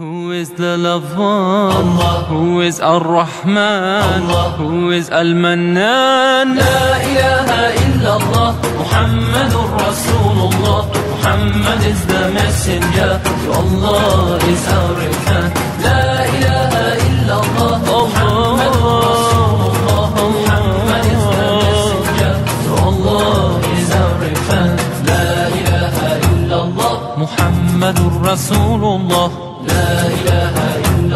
Who is the loved one? Allah. Who is Ar-Rahman? Allah. Who is Al-Mannan? La ilaha illallah Muhammadur Rasulullah Muhammad is the messenger to Allah is our return La ilaha illallah Muhammadur Rasulullah Muhammad is the messenger to Allah is our return La ilaha illallah Muhammadur Rasulullah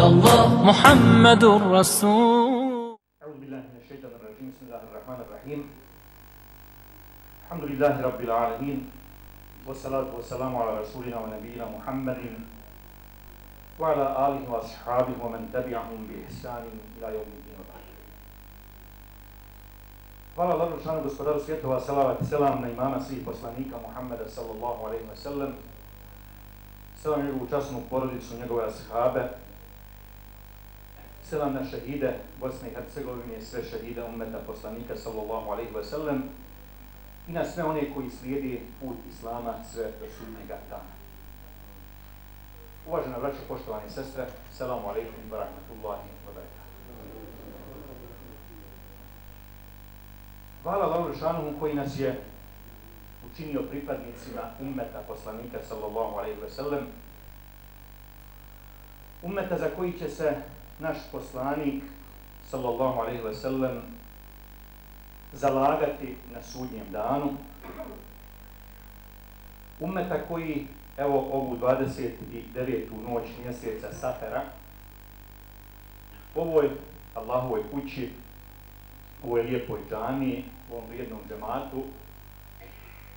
الله. محمد رسول أعوذ بالله من الشيطان الرجيم. بسم الله الرحمن الرحيم. الحمد لله رب العالمين والصلاة والسلام على رسولنا ونبينا محمد وعلى آله وأصحابه ومن تبعهم بإحسان إلى يوم الدين Hvala Allahu šanu gospodaru svjetova, salavat i selam na imama svih poslanika Muhammeda sallallahu alaihi wa sallam, selam njegovu časnu porodicu, njegove ashabe, selam na šehide Bosne i Hercegovine, sve šehide ummeta poslanika sallallahu alaihi wa sallam i na sve one koji slijedi put Islama sve do sudnjega dana. Uvažena braća, poštovane sestre, selamu alaikum wa rahmatullahi wa barakatuh. Hvala Allahu šanuhu koji nas je učinio pripadnicima ummeta poslanika sallallahu alaihi ve sellem ummeta za koji će se naš poslanik sallallahu alaihi ve sellem zalagati na sudnjem danu Umeta koji evo ovu 29. noć mjeseca Safera ovoj Allahovoj kući u ovoj lijepoj džami u ovom vrijednom džematu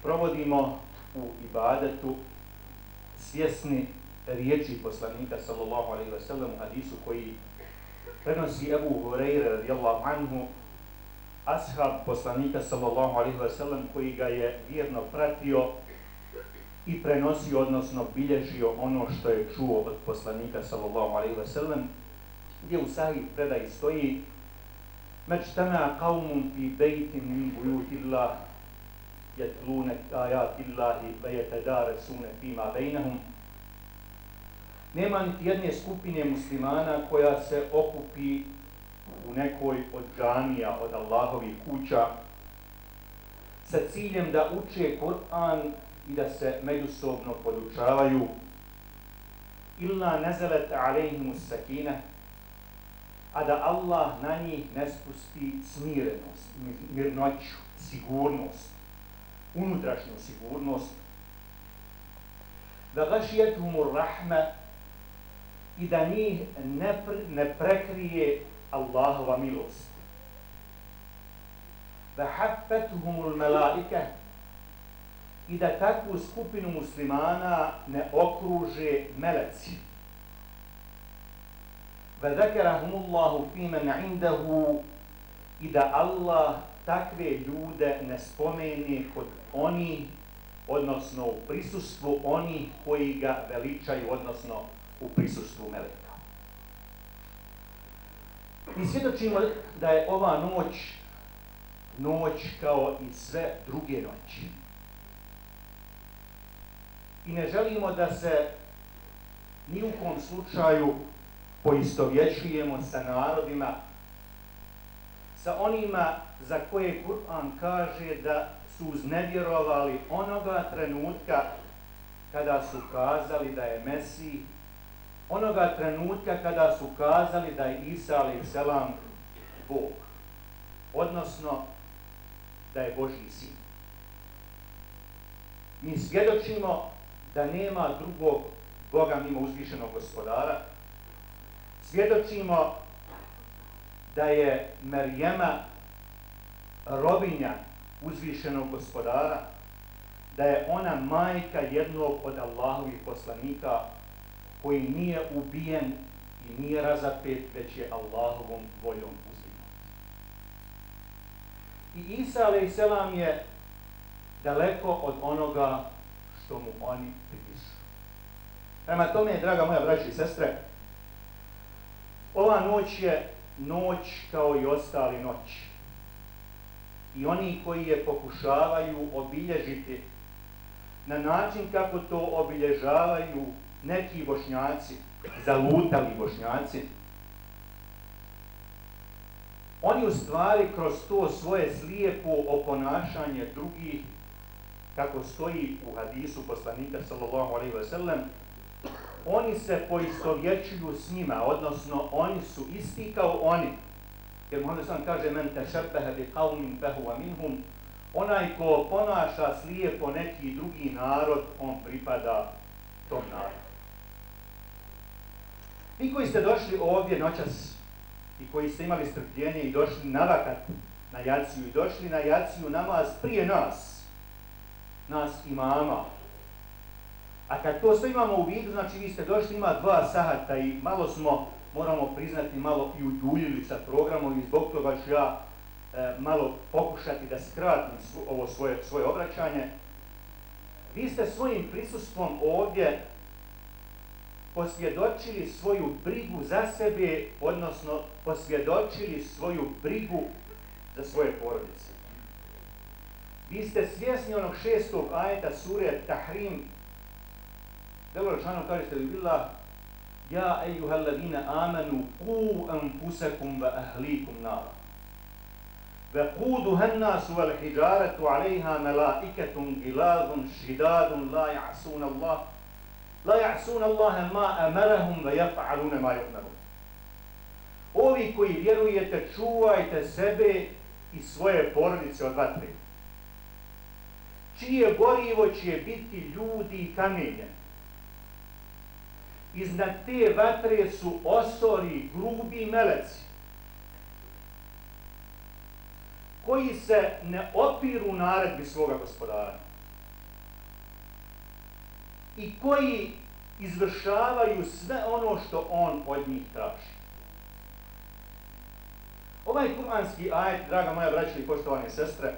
provodimo u ibadetu svjesni riječi poslanika sallallahu alaihi wa sallam u hadisu koji prenosi Ebu Hureyre radijallahu anhu ashab poslanika sallallahu alaihi wa sallam koji ga je vjerno pratio i prenosio, odnosno bilježio ono što je čuo od poslanika sallallahu alaihi wa sallam gdje u sahih predaj stoji Međtama qavmun fi bejtim min bujutillah jetlune ajati Allahi ve jetedare sune fima bejnahum. Nema niti jedne skupine muslimana koja se okupi u nekoj od džamija, od Allahovih kuća, sa ciljem da uče Kur'an i da se međusobno podučavaju. Illa nezelet alejhimu sakine, a da Allah na njih ne spusti smirenost, mirnoću, sigurnost unutrašnju sigurnost, da gašijetumu rahme i da njih ne, pre, ne prekrije Allahova milost. Da haffetuhumul melaike i da takvu skupinu muslimana ne okruže meleci. Ve zekerahumullahu fimen indahu i da Allah takve ljude ne spomeni kod oni, odnosno u prisustvu oni koji ga veličaju, odnosno u prisustvu meleka. I svjedočimo da je ova noć noć kao i sve druge noći. I ne želimo da se ni u kom slučaju poistovjećujemo sa narodima sa onima za koje Kur'an kaže da su uznevjerovali onoga trenutka kada su kazali da je Mesih, onoga trenutka kada su kazali da je Isa a.s. Bog, odnosno da je Božji sin. Mi svjedočimo da nema drugog Boga mimo uzvišenog gospodara, svjedočimo da je Merijema robinja uzvišenog gospodara, da je ona majka jednog od Allahovih poslanika koji nije ubijen i nije razapet, već je Allahovom voljom uzdignut. I Isa a.s. je daleko od onoga što mu oni pripisuju. Prema tome, draga moja braća i sestre, ova noć je noć kao i ostali noć. I oni koji je pokušavaju obilježiti na način kako to obilježavaju neki bošnjaci, zalutali bošnjaci, oni u stvari kroz to svoje slijepo oponašanje drugih, kako stoji u hadisu poslanika sallallahu alaihi wa sallam, oni se poistovjećuju s njima, odnosno oni su isti kao oni. Jer Muhammed sam kaže, men tešebbehe bi qavmin fehuva minhum, onaj ko ponaša slijepo neki drugi narod, on pripada tom narodu. Vi koji ste došli ovdje noćas i koji ste imali strpljenje i došli na vakat na jaciju i došli na jaciju namaz prije nas, nas imama, a kad to sve imamo u vidu, znači vi ste došli, ima dva sahata i malo smo, moramo priznati, malo i uduljili sa programom i zbog toga ću ja e, malo pokušati da skratim svo, ovo svoje, svoje obraćanje. Vi ste svojim prisustvom ovdje posvjedočili svoju brigu za sebe, odnosno posvjedočili svoju brigu za svoje porodice. Vi ste svjesni onog šestog ajeta sure Tahrim, Delo Rešanu kaže ste bila Ja ejuha alladina amanu ku anfusakum wa ahlikum nara. Ve kuduha nasu wal hijaratu alejha malaikatun gilazun šidadun la ja'sun Allahe ma amarahum ve yaf'alun ma yu'marun. Ovi koji vjerujete, čuvajte sebe i svoje porodice od vatre. Čije gorivo će biti ljudi i kamenje. Iznad te vatre su osori, grubi meleci, koji se ne opiru naredbi svoga gospodara i koji izvršavaju sve ono što on od njih traži. Ovaj kuranski ajet, draga moja braća i poštovane sestre,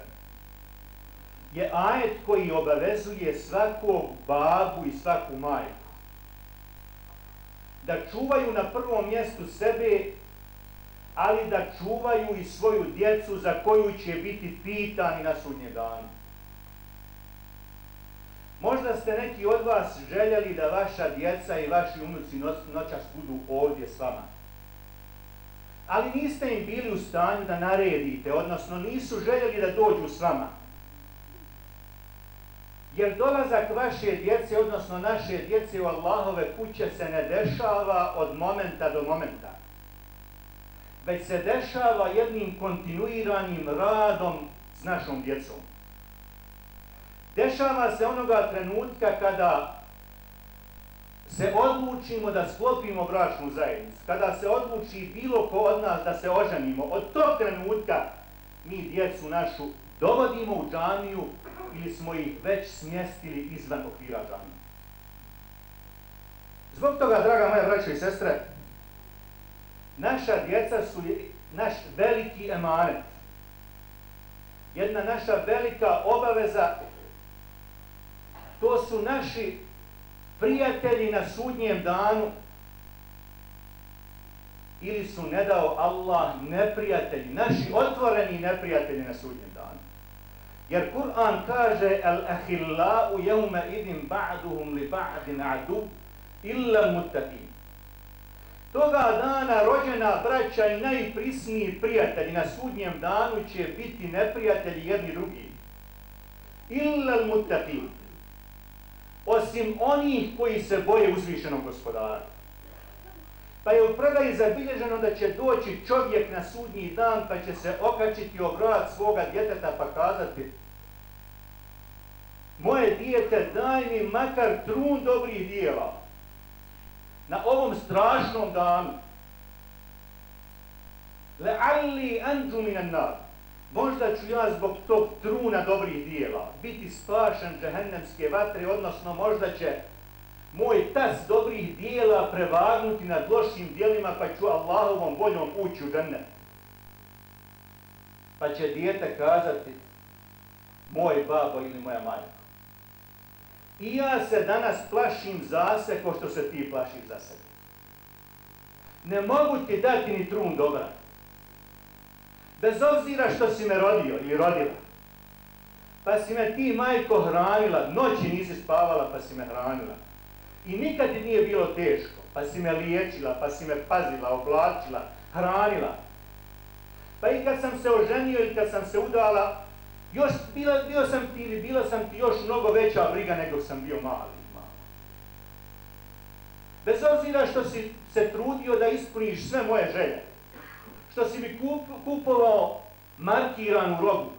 je ajet koji obavezuje svakog babu i svaku majku da čuvaju na prvom mjestu sebe, ali da čuvaju i svoju djecu za koju će biti pitani na sudnje danu. Možda ste neki od vas željeli da vaša djeca i vaši unuci noćas budu ovdje s vama. Ali niste im bili u stanju da naredite, odnosno nisu željeli da dođu s vama. Jer dolazak vaše djece, odnosno naše djece u Allahove kuće se ne dešava od momenta do momenta. Već se dešava jednim kontinuiranim radom s našom djecom. Dešava se onoga trenutka kada se odlučimo da sklopimo bračnu zajednicu, kada se odluči bilo ko od nas da se oženimo, od tog trenutka mi djecu našu dovodimo u džamiju ili smo ih već smjestili izvan okvira džamije. Zbog toga, draga moja braća i sestre, naša djeca su naš veliki emanet, jedna naša velika obaveza to su naši prijatelji na sudnjem danu ili su ne dao Allah neprijatelji, naši otvoreni neprijatelji na sudnjem danu. Jer Kur'an kaže al-ahillau yawma idin ba'duhum li ba'din adu illa muttaqin. Toga dana rođena braća i najprisniji prijatelji na sudnjem danu će biti neprijatelji jedni drugi. Illa muttaqin osim onih koji se boje uzvišenog gospodara. Pa je u predaji zabilježeno da će doći čovjek na sudnji dan pa će se okačiti o grad svoga djeteta pa kazati moje dijete daj mi makar trun dobrih dijela na ovom strašnom danu. Le'alli antu minan nar možda ću ja zbog tog truna dobrih dijela biti spašen džehennemske vatre, odnosno možda će moj tas dobrih dijela prevagnuti nad lošim dijelima, pa ću Allahovom voljom ući u džennet. Pa će dijete kazati, moj babo ili moja majka. I ja se danas plašim za se ko što se ti plašiš za sebe. Ne mogu ti dati ni trun dobra. Bez obzira što si me rodio ili rodila. Pa si me ti, majko, hranila. Noći nisi spavala pa si me hranila. I nikad nije bilo teško, pa si me liječila, pa si me pazila, oblačila, hranila. Pa i kad sam se oženio i kad sam se udala, još bila, bio sam ti ili bila sam ti još mnogo veća briga nego sam bio mali. Bez obzira što si se trudio da ispuniš sve moje želje, što si mi kup, kupovao markiranu robu,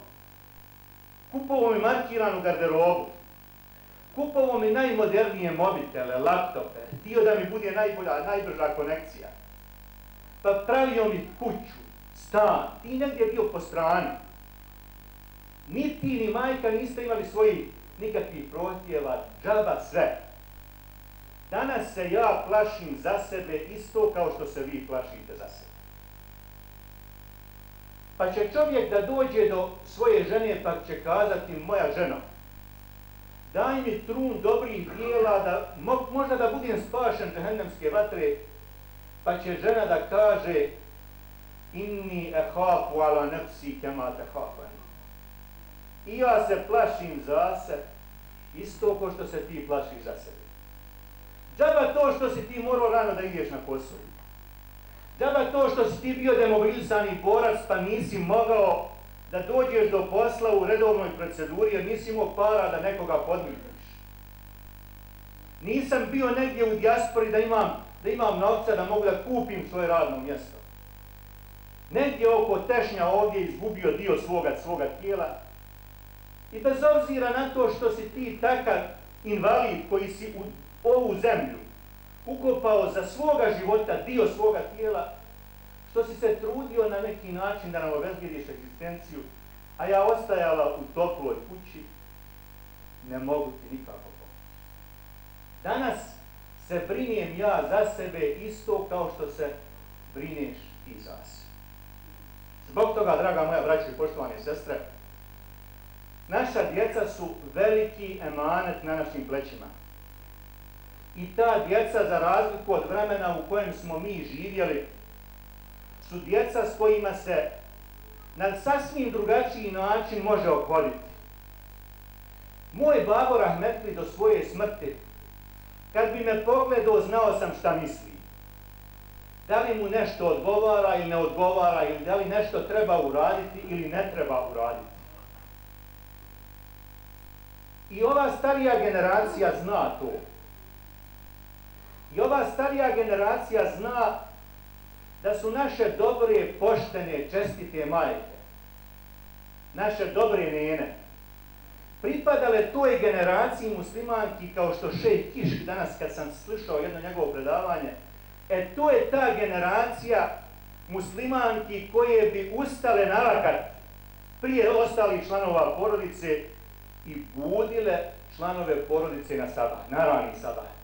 kupovao mi markiranu garderobu, kupovao mi najmodernije mobitele, laptope, htio da mi bude najbolja, najbrža konekcija, pa pravio mi kuću, stan, ti negdje bio po strani. Ni ti, ni majka niste imali svoji nikakvih protjeva, džaba sve. Danas se ja plašim za sebe isto kao što se vi plašite za sebe. Pa će čovjek da dođe do svoje žene pa će kazati moja žena, daj mi trun dobrih dijela, da, mo, možda da budem spašen džehendamske vatre, pa će žena da kaže inni ehafu ala nefsi kema te hafani. I ja se plašim za se, isto ko što se ti plašiš za sebe. Džaba to što si ti morao rano da ideš na Kosovo. Daba to što si ti bio demobilizani borac pa nisi mogao da dođeš do posla u redovnoj proceduri jer nisi imao para da nekoga podmitiš. Nisam bio negdje u dijaspori da imam, da imam novca da mogu da kupim svoje radno mjesto. Negdje oko tešnja ovdje izgubio dio svoga, svoga tijela. I bez obzira na to što si ti takav invalid koji si u ovu zemlju ukopao za svoga života dio svoga tijela, što si se trudio na neki način da nam obezbjediš egzistenciju, a ja ostajala u toploj kući, ne mogu ti nikako pomoći. Danas se brinijem ja za sebe isto kao što se brineš ti za se. Zbog toga, draga moja braća i poštovane sestre, naša djeca su veliki emanet na našim plećima. I ta djeca, za razliku od vremena u kojem smo mi živjeli, su djeca s kojima se na sasvim drugačiji način može okoliti. Moj babo Rahmetli do svoje smrti, kad bi me pogledao, znao sam šta misli. Da li mu nešto odgovara ili ne odgovara, ili da li nešto treba uraditi ili ne treba uraditi. I ova starija generacija zna to. I ova starija generacija zna da su naše dobre, poštene, čestite majke, naše dobre nene, pripadale toj generaciji muslimanki kao što šej Kiš danas kad sam slušao jedno njegovo predavanje, e to je ta generacija muslimanki koje bi ustale na vakat prije ostalih članova porodice i budile članove porodice na sabah, na rani sabah.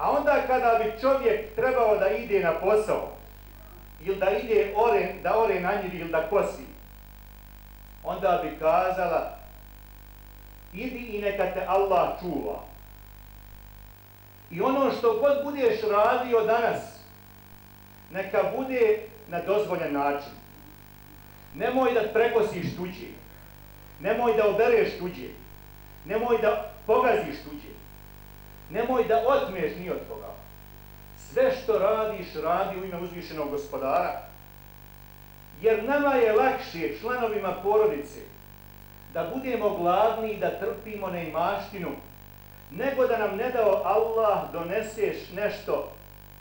A onda kada bi čovjek trebao da ide na posao, ili da ide ore, da ore na njivi ili da kosi, onda bi kazala, idi i neka te Allah čuva. I ono što god budeš radio danas, neka bude na dozvoljen način. Nemoj da prekosiš tuđe. Nemoj da obereš tuđe. Nemoj da pogaziš tuđe. Nemoj da otmeš ni od toga. Sve što radiš, radi u ime uzvišenog gospodara. Jer nama je lakše članovima porodice da budemo gladni i da trpimo neimaštinu, nego da nam ne dao Allah doneseš nešto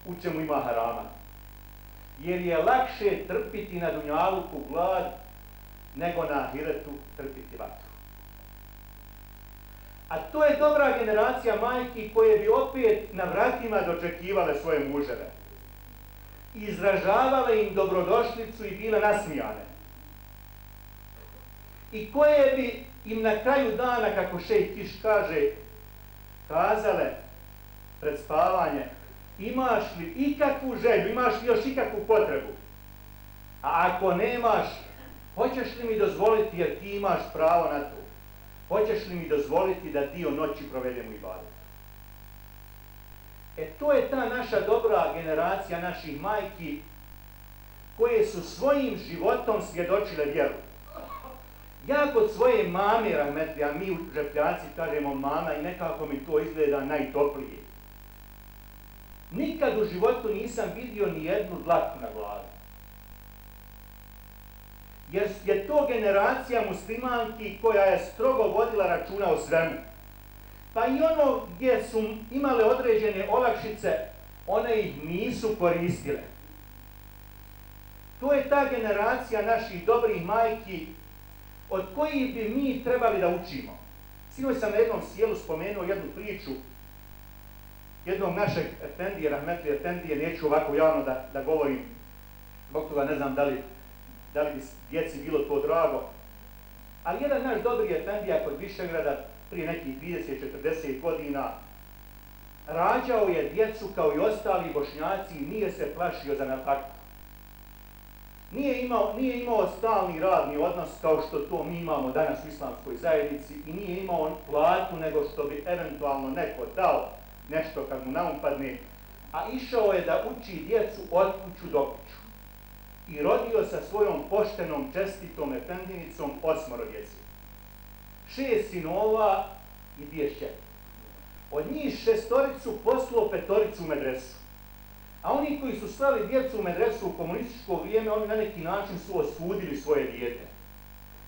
u čemu ima harama. Jer je lakše trpiti na dunjaluku glad, nego na ahiretu trpiti vat. A to je dobra generacija majki koje bi opet na vratima dočekivale svoje muževe. Izražavale im dobrodošlicu i bile nasmijane. I koje bi im na kraju dana, kako šejh Kiš kaže, kazale pred spavanje, imaš li ikakvu želju, imaš li još ikakvu potrebu? A ako nemaš, hoćeš li mi dozvoliti jer ti imaš pravo na to? Hoćeš li mi dozvoliti da dio noći provedemo i badu? E to je ta naša dobra generacija naših majki koje su svojim životom svjedočile vjeru. Ja kod svoje mame, rahmetli, a mi u žepljaci kažemo mama i nekako mi to izgleda najtoplije. Nikad u životu nisam vidio ni jednu dlaku na glavi. Jer je to generacija muslimanki koja je strogo vodila računa o svemu. Pa i ono gdje su imale određene olakšice, one ih nisu koristile. To je ta generacija naših dobrih majki od kojih bi mi trebali da učimo. Sinoć sam na jednom sjelu spomenuo jednu priču jednog našeg Efendije, Rahmetli Efendije, neću ovako javno da, da govorim, zbog toga ne znam da li, da li bi djeci bilo to drago, ali jedan naš dobri etendija kod Višegrada prije nekih 30-40 godina rađao je djecu kao i ostali bošnjaci i nije se plašio za nafaku. Nije imao, nije imao stalni radni odnos kao što to mi imamo danas u islamskoj zajednici i nije imao platu nego što bi eventualno neko dao nešto kad mu naumpadne, a išao je da uči djecu od kuću do kuću. I rodio sa svojom poštenom, čestitom efendinicom osmoro djece. Šest sinova i dvije šćete. Od njih šestoricu poslao petoricu u medresu. A oni koji su slali djecu u medresu u komunističko vrijeme, oni na neki način su osudili svoje djete.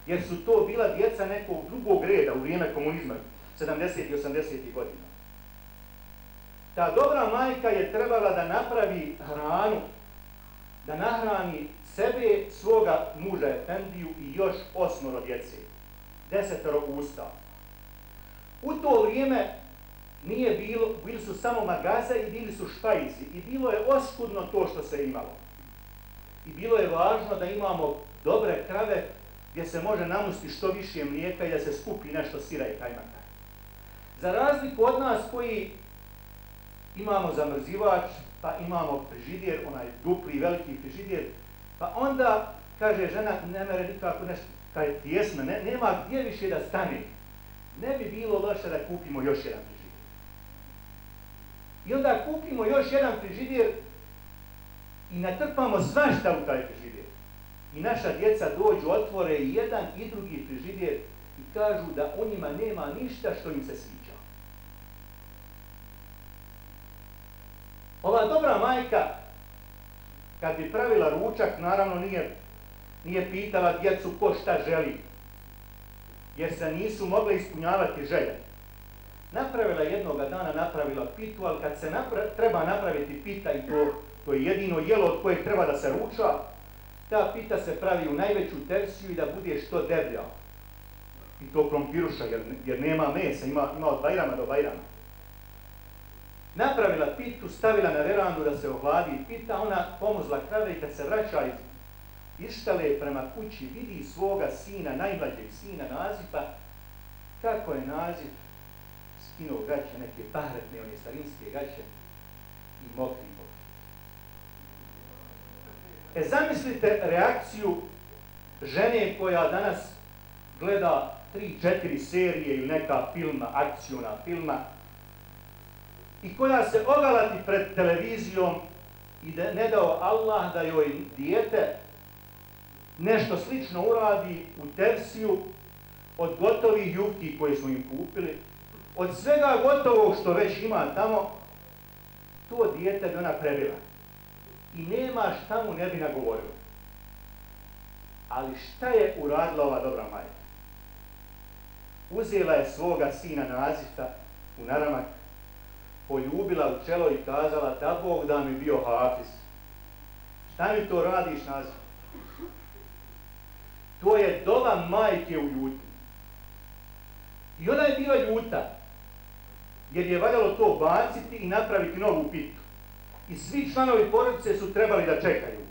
Jer su to bila djeca nekog drugog reda u vrijeme komunizma, 70. i 80. godina. Ta dobra majka je trebala da napravi hranu, da nahrani sebe, svoga muža Efendiju i još osmoro djece. Desetero usta. U to vrijeme nije bilo, bili su samo magaza i bili su špajzi. I bilo je oskudno to što se imalo. I bilo je važno da imamo dobre krave gdje se može namusti što više mlijeka i da se skupi nešto sira i kajmaka. Za razliku od nas koji imamo zamrzivač, pa imamo frižidijer, onaj dupli veliki frižidijer, pa onda kaže žena, ne mere nikako nešto, kaj je ne, nema gdje više da stane. Ne bi bilo loše da kupimo još jedan frižidijer. I onda kupimo još jedan frižidijer i natrpamo svašta u taj frižidijer. I naša djeca dođu, otvore jedan i drugi frižidijer i kažu da u njima nema ništa što im se sviđa. Ova dobra majka, kad bi pravila ručak, naravno nije, nije pitala djecu ko šta želi, jer se nisu mogle ispunjavati želje. Napravila jednog dana, napravila pitu, ali kad se napra treba napraviti pita i to, to je jedino jelo od kojeg treba da se ruča, ta pita se pravi u najveću tersiju i da bude što deblja. I to krompiruša, jer, jer nema mesa, ima, ima od bajrama do bajrama napravila pitu, stavila na verandu da se ohladi pita, ona pomozla krave i kad se vraća iz ištale prema kući, vidi svoga sina, najmlađeg sina nazipa, kako je Nazif skinuo gaće, neke bahretne, one starinske gaće i mokri. E, zamislite reakciju žene koja danas gleda tri, četiri serije ili neka filma, akcijona filma, i koja se ogalati pred televizijom i da ne dao Allah da joj dijete nešto slično uradi u tersiju od gotovih jufki koje smo im kupili, od svega gotovog što već ima tamo, to dijete bi ona prebila. I nema šta mu ne bi nagovorila. Ali šta je uradila ova dobra majka? Uzela je svoga sina nazista u naramak poljubila u čelo i kazala da Bog da mi bio hafiz. Šta mi to radiš naziv? To je dova majke u ljutnju. I ona je bila ljuta, jer je valjalo to baciti i napraviti novu pitu. I svi članovi porodice su trebali da čekaju.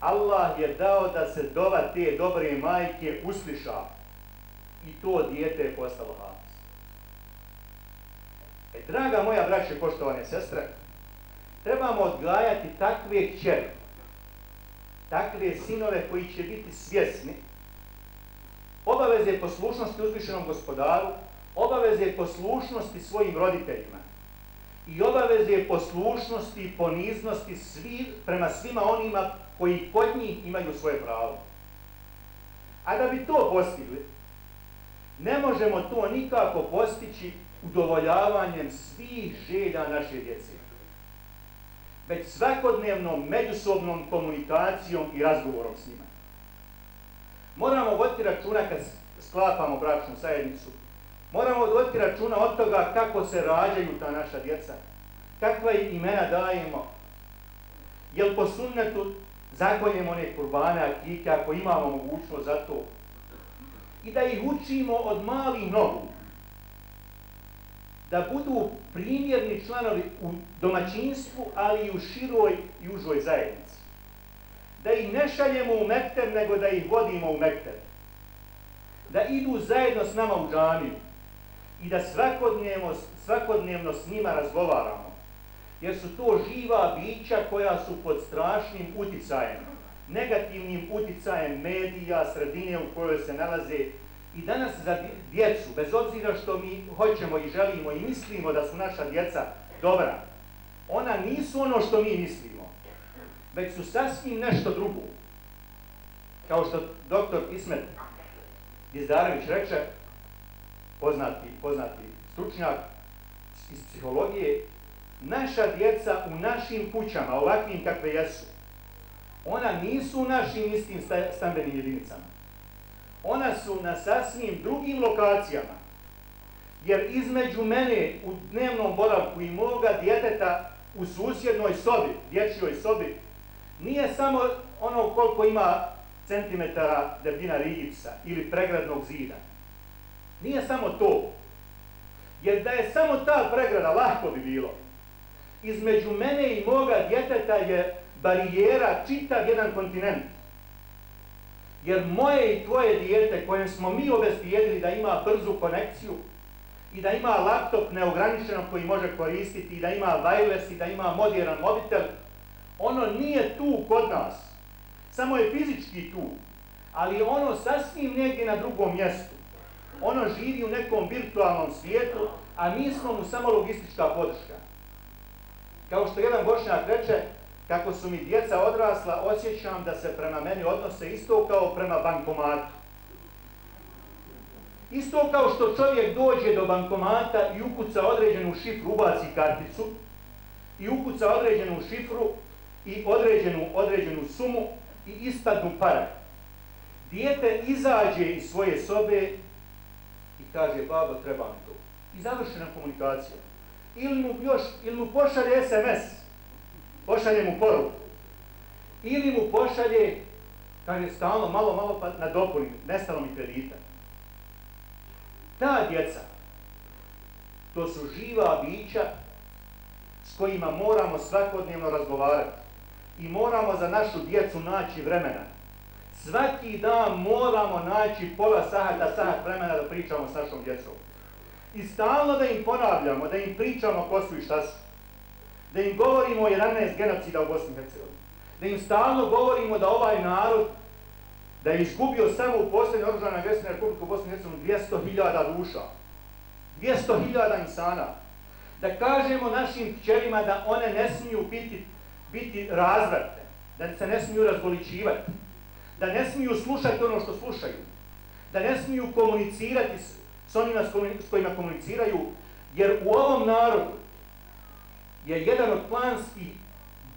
Allah je dao da se dova te dobre majke usliša i to dijete je postalo hafiz. E, draga moja braće, poštovane sestre, trebamo odgajati takve kćere, takve sinove koji će biti svjesni obaveze poslušnosti uzvišenom gospodaru, obaveze poslušnosti svojim roditeljima i obaveze poslušnosti i poniznosti svi, prema svima onima koji kod njih imaju svoje pravo. A da bi to postigli, ne možemo to nikako postići udovoljavanjem svih želja naše djece. već svakodnevnom međusobnom komunikacijom i razgovorom s njima. Moramo voditi računa kad sklapamo bračnu zajednicu. Moramo voditi računa od toga kako se rađaju ta naša djeca. Kakva imena dajemo. Jel po sunnetu zakoljemo one kurbane, akike, ako imamo mogućnost za to. I da ih učimo od malih nogu. Da budu primjerni članovi u domaćinstvu, ali i u široj i užoj zajednici. Da ih ne šaljemo u mekter, nego da ih vodimo u mekter. Da idu zajedno s nama u džamiju i da svakodnevno, svakodnevno s njima razgovaramo. Jer su to živa bića koja su pod strašnim uticajem, negativnim uticajem medija, sredine u kojoj se nalaze. I danas za djecu, bez obzira što mi hoćemo i želimo i mislimo da su naša djeca dobra, ona nisu ono što mi mislimo, već su sasvim nešto drugo. Kao što doktor Ismet Izdarević reče, poznati, poznati stručnjak iz psihologije, naša djeca u našim kućama, ovakvim kakve jesu, ona nisu u našim istim stambenim jedinicama. Ona su na sasvim drugim lokacijama. Jer između mene u dnevnom boravku i moga djeteta u susjednoj sobi, dječjoj sobi, nije samo ono koliko ima centimetara debljina rigipsa ili pregradnog zida. Nije samo to. Jer da je samo ta pregrada, lahko bi bilo. Između mene i moga djeteta je barijera čitav jedan kontinent. Jer moje i tvoje dijete kojem smo mi obezbijedili da ima brzu konekciju i da ima laptop neograničeno koji može koristiti i da ima wireless i da ima modern mobitel, ono nije tu kod nas. Samo je fizički tu. Ali ono sasvim negdje na drugom mjestu ono živi u nekom virtualnom svijetu, a mi smo mu samo logistička podrška. Kao što jedan bošnjak reče, kako su mi djeca odrasla, osjećam da se prema meni odnose isto kao prema bankomatu. Isto kao što čovjek dođe do bankomata i ukuca određenu šifru, ubaci karticu i ukuca određenu šifru i određenu, određenu sumu i ispadnu pare. Dijete izađe iz svoje sobe i kaže, baba, treba mi to. I završena komunikacija. Ili mu još, ili mu pošalje SMS, pošalje mu poruku. Ili mu pošalje, kaže, stalno, malo, malo, pa na dopuni, nestalo mi kredita. Ta djeca, to su živa bića s kojima moramo svakodnevno razgovarati. I moramo za našu djecu naći vremena svaki dan moramo naći pola sahata, sahat vremena da pričamo s našom djecom. I stalno da im ponavljamo, da im pričamo ko su i šta su. Da im govorimo o 11 genocida u Bosni i Hercegovini. Da im stalno govorimo da ovaj narod da je izgubio samo u posljednje oružane agresivne republike u Bosni i Hercegovini 200.000 duša. 200.000 insana. Da kažemo našim kćerima da one ne smiju biti, biti razvrte, da se ne smiju razgoličivati, da ne smiju slušati ono što slušaju, da ne smiju komunicirati s, s onima s kojima komuniciraju, jer u ovom narodu je jedan od planskih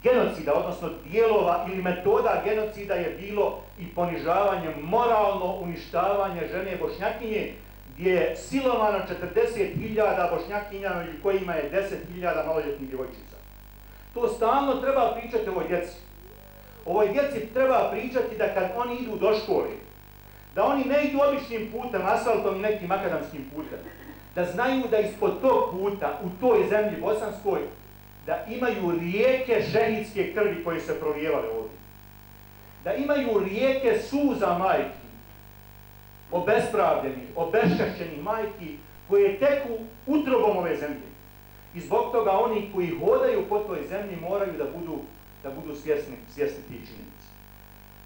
genocida, odnosno dijelova ili metoda genocida je bilo i ponižavanje, moralno uništavanje žene bošnjakinje, gdje je silovano 40.000 bošnjakinja među kojima je 10.000 maloljetnih djevojčica. To stalno treba pričati ovoj djeci ovoj djeci treba pričati da kad oni idu do škole, da oni ne idu običnim putem, asfaltom i nekim akadamskim putem, da znaju da ispod tog puta, u toj zemlji bosanskoj, da imaju rijeke ženitske krvi koje se prolijevale ovdje. Da imaju rijeke suza majki, obespravljenih, obešćašćenih majki, koje teku utrobom ove zemlje. I zbog toga oni koji hodaju po toj zemlji moraju da budu da budu svjesni, svjesni tih činjenica.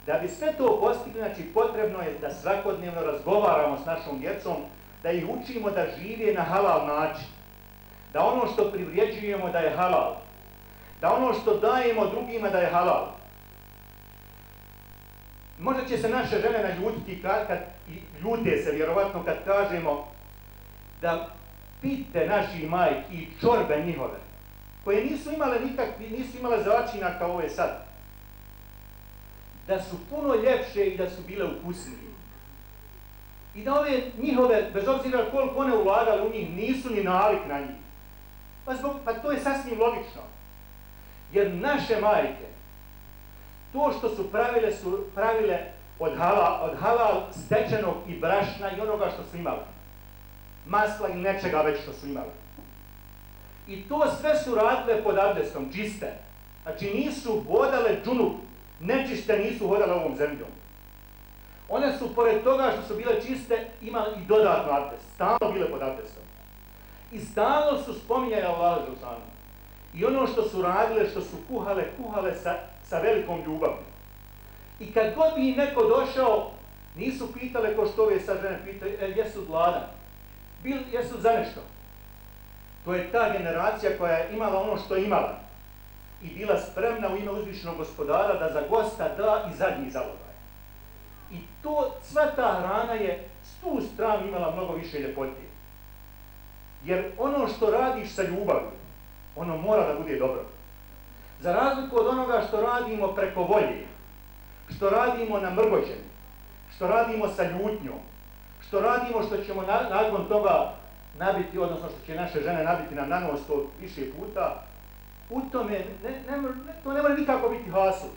Da bi sve to postigli, znači potrebno je da svakodnevno razgovaramo s našom djecom, da ih učimo da žive na halal način, da ono što privrijeđujemo da je halal, da ono što dajemo drugima da je halal. Možda će se naše žene naljutiti kad, kad ljute se vjerovatno kad kažemo da pite naši majki i čorbe njihove, koje nisu imale nikakvi, nisu imale začina kao ove sad, da su puno ljepše i da su bile ukusnije. I da ove njihove, bez obzira koliko one ulagali u njih, nisu ni nalik na njih. Pa, zbog, pa to je sasvim logično. Jer naše majke, to što su pravile, su pravile od halal, od halal stečenog i brašna i onoga što su imali. Masla i nečega već što su imali. I to sve su radile pod abdestom, čiste. Znači nisu vodale džunu, nečiste nisu vodale ovom zemljom. One su, pored toga što su bile čiste, imali i dodatno abdest. Stalno bile pod abdestom. I stalno su spominjali Allah Želšanu. I ono što su radile, što su kuhale, kuhale sa, sa velikom ljubavim. I kad god bi neko došao, nisu pitale ko što ove sad žene pitaju, e, jesu gladan? Bil, jesu za nešto? To je ta generacija koja je imala ono što je imala. I bila spremna u ime uzvišenog gospodara da za gosta da i zadnji zalogaj. I to, sva ta hrana je s tu stranu imala mnogo više ljepote. Jer ono što radiš sa ljubavlju, ono mora da bude dobro. Za razliku od onoga što radimo preko volje, što radimo na mrgođenju, što radimo sa ljutnjom, što radimo što ćemo na, nakon toga nabiti, odnosno što će naše žene nabiti nam na nos to više puta, u tome, ne, ne, ne, to ne može nikako biti hasu.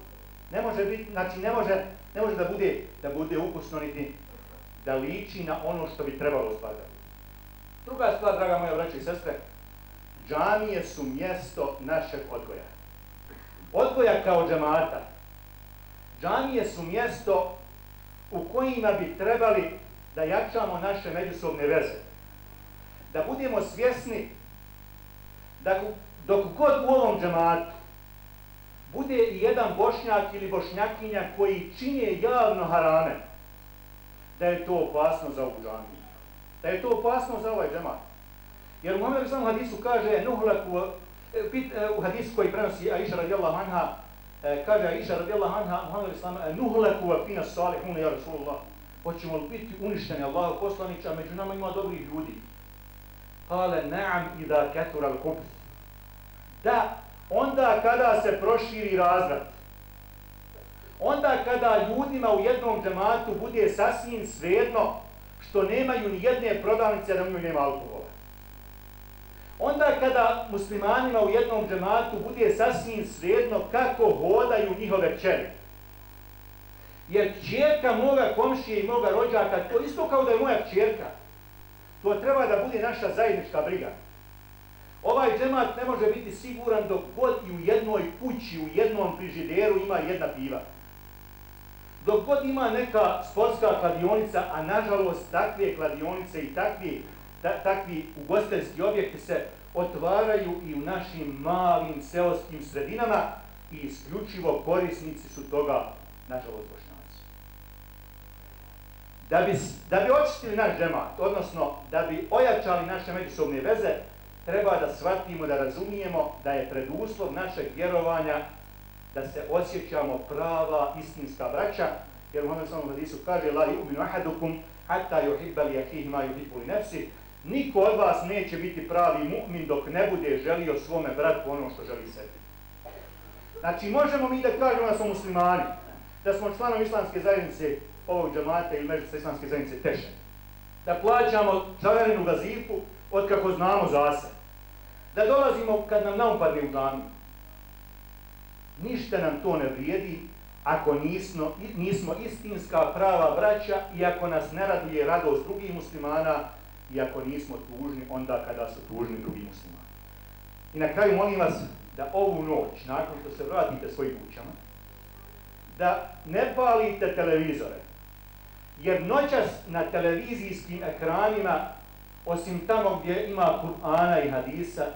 Ne može biti, znači ne može, ne može da bude, da bude ukusno niti da liči na ono što bi trebalo spadati. Druga stvar, draga moja braća i sestre, džamije su mjesto našeg odgoja. Odgoja kao džamata. Džamije su mjesto u kojima bi trebali da jačamo naše međusobne veze. Da budemo svjesni da dok god u ovom džamatu bude jedan bošnjak ili bošnjakinja koji čine javno harame, da je to opasno za ovu džamiju. Da je to opasno za ovaj džemat. Jer u Muhammed Islam hadisu kaže nuhlaku, e, pit, e, u hadisu koji prenosi Aisha radijallahu anha, e, kaže Aisha radijallahu anha, Muhammed Islam, nuhlaku wa salihuna ja Rasulullah. Hoćemo li biti uništeni Allah poslanića, među nama ima dobrih ljudi. Kale, na'am idha ketura al-kubth. Da, onda kada se proširi razvrat, onda kada ljudima u jednom džematu bude sasvim svejedno što nemaju ni jedne prodavnice da mu nema alkohola. Onda kada muslimanima u jednom džematu bude sasvim sredno kako hodaju njihove čeri. Jer čerka moga komšije i moga rođaka, to isto kao da je moja čerka, to treba da bude naša zajednička briga. Ovaj džemat ne može biti siguran dok god i u jednoj kući, u jednom frižideru ima jedna piva. Dok god ima neka sportska kladionica, a nažalost takve kladionice i takvi, ta, takvi ugostiteljski objekti se otvaraju i u našim malim seoskim sredinama i isključivo korisnici su toga, nažalost, bošnjaci. Da bi, da bi očistili naš džemat, odnosno da bi ojačali naše međusobne veze, treba da shvatimo, da razumijemo da je preduslov našeg vjerovanja da se osjećamo prava istinska braća, jer u Muhammed sallam hadisu kaže la yu'minu ahadukum hatta yuhibba li akhihi ma yuhibbu li nafsi. Niko od vas neće biti pravi mu'min dok ne bude želio svome bratu ono što želi sebi. Znači, možemo mi da kažemo da smo muslimani, da smo članom islamske zajednice ovog džamata ili među islamske zajednice teše. Da plaćamo čavarinu gazifu od kako znamo za se. Da dolazimo kad nam naupadne u danu, Ništa nam to ne vrijedi ako nismo, nismo istinska prava braća i ako nas ne raduje radost drugih muslimana i ako nismo tužni onda kada su tužni drugi muslimani. I na kraju molim vas da ovu noć, nakon što se vratite svojim kućama, da ne palite televizore. Jer noćas na televizijskim ekranima, osim tamo gdje ima Kur'ana i Hadisa,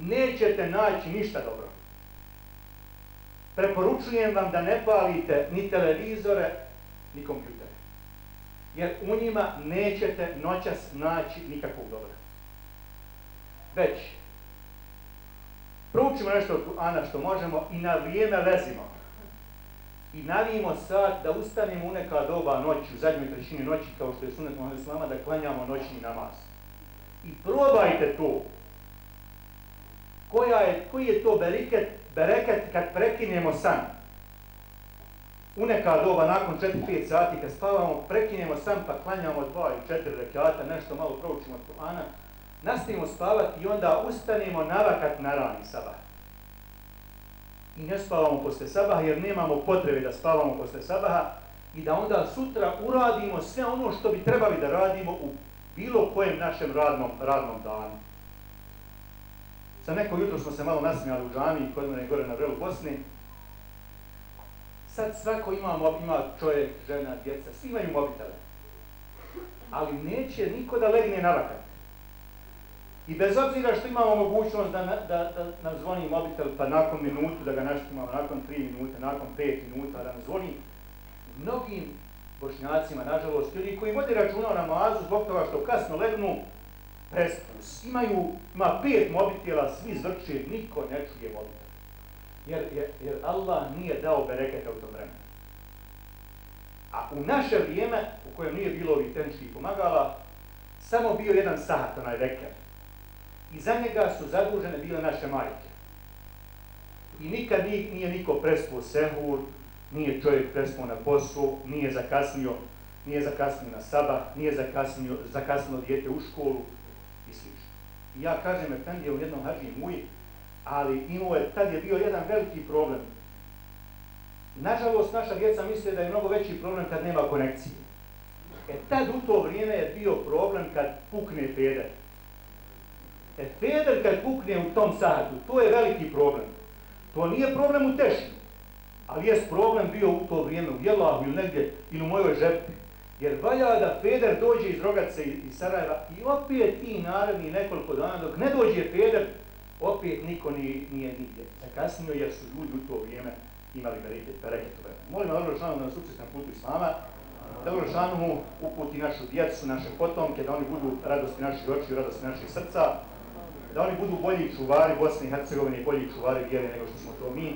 nećete naći ništa dobro preporučujem vam da ne palite ni televizore, ni kompjutere. Jer u njima nećete noćas naći nikakvog dobra. Već, proučimo nešto od Ana što možemo i na vrijeme lezimo. I navijemo sad da ustanemo u neka doba noći, u zadnjoj trećini noći, kao što je sunet Mohamed Islama, da klanjamo noćni namaz. I probajte to koja je, koji je to bereket, bereket kad prekinemo san. U neka doba, nakon 4-5 sati, kad spavamo, prekinemo san, pa klanjamo 2 i 4 rekata, nešto malo proučimo od Kur'ana, nastavimo spavati i onda ustanemo navakat na rani sabah. I ne spavamo posle sabaha jer nemamo potrebe da spavamo posle sabaha i da onda sutra uradimo sve ono što bi trebali da radimo u bilo kojem našem radnom, radnom danu. Sa neko jutro smo se malo nasmijali u džami, kod mene gore na vrelu Bosni. Sad svako ima, ima čovjek, žena, djeca, svi imaju mobitele. Ali neće niko da legne na vakat. I bez obzira što imamo mogućnost da, da, da nam zvoni mobitel, pa nakon minutu da ga naštimamo, nakon tri minute, nakon pet minuta da nam zvoni, mnogim bošnjacima, nažalost, ljudi koji vode računa o namazu zbog toga što kasno legnu, prespus. Imaju, ima pet mobitela, svi zrče, niko ne čuje mobitel. Jer, jer, jer Allah nije dao bereketa u tom vremenu. A u naše vrijeme, u kojem nije bilo ovih tehničkih pomagala, samo bio jedan sahat, onaj veker. I za njega su zadužene bile naše majke. I nikad nije, nije niko prespuo sehur, nije čovjek prespuo na poslu, nije zakasnio, nije zakasnio na sabah, nije zakasnio, zakasnio dijete u školu i sl. I ja kažem Efendi u jednom hađi muji, ali imao je, tad je bio jedan veliki problem. Nažalost, naša djeca misle da je mnogo veći problem kad nema konekcije. E tad u to vrijeme je bio problem kad pukne peder. E peder kad pukne u tom sadu, to je veliki problem. To nije problem u tešnju, ali je problem bio u to vrijeme u Jelahu ili negdje ili u mojoj žepi. Jer valja da Feder dođe iz Rogace i Sarajeva i opet ti naredni nekoliko dana dok ne dođe Feder, opet niko nije, nije nigdje. E, Zakasnio jer su ljudi u to vrijeme imali bereketove. Molim na dobro šanu na sukcesnom putu Islama, da dobro šanu uputi našu djecu, naše potomke, da oni budu radosti naših očiju, radosti naših srca, da oni budu bolji čuvari Bosne i Hercegovine, bolji čuvari vjere nego što smo to mi,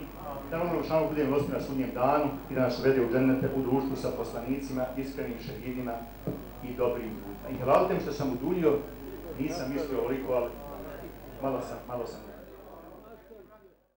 da ono šanu bude milosti na sudnjem danu i da nas uvede u džennete u društvu sa poslanicima, iskrenim šehidima i dobrim ljudima. I hvala tem što sam uduljio, nisam mislio ovoliko, ali malo sam, malo sam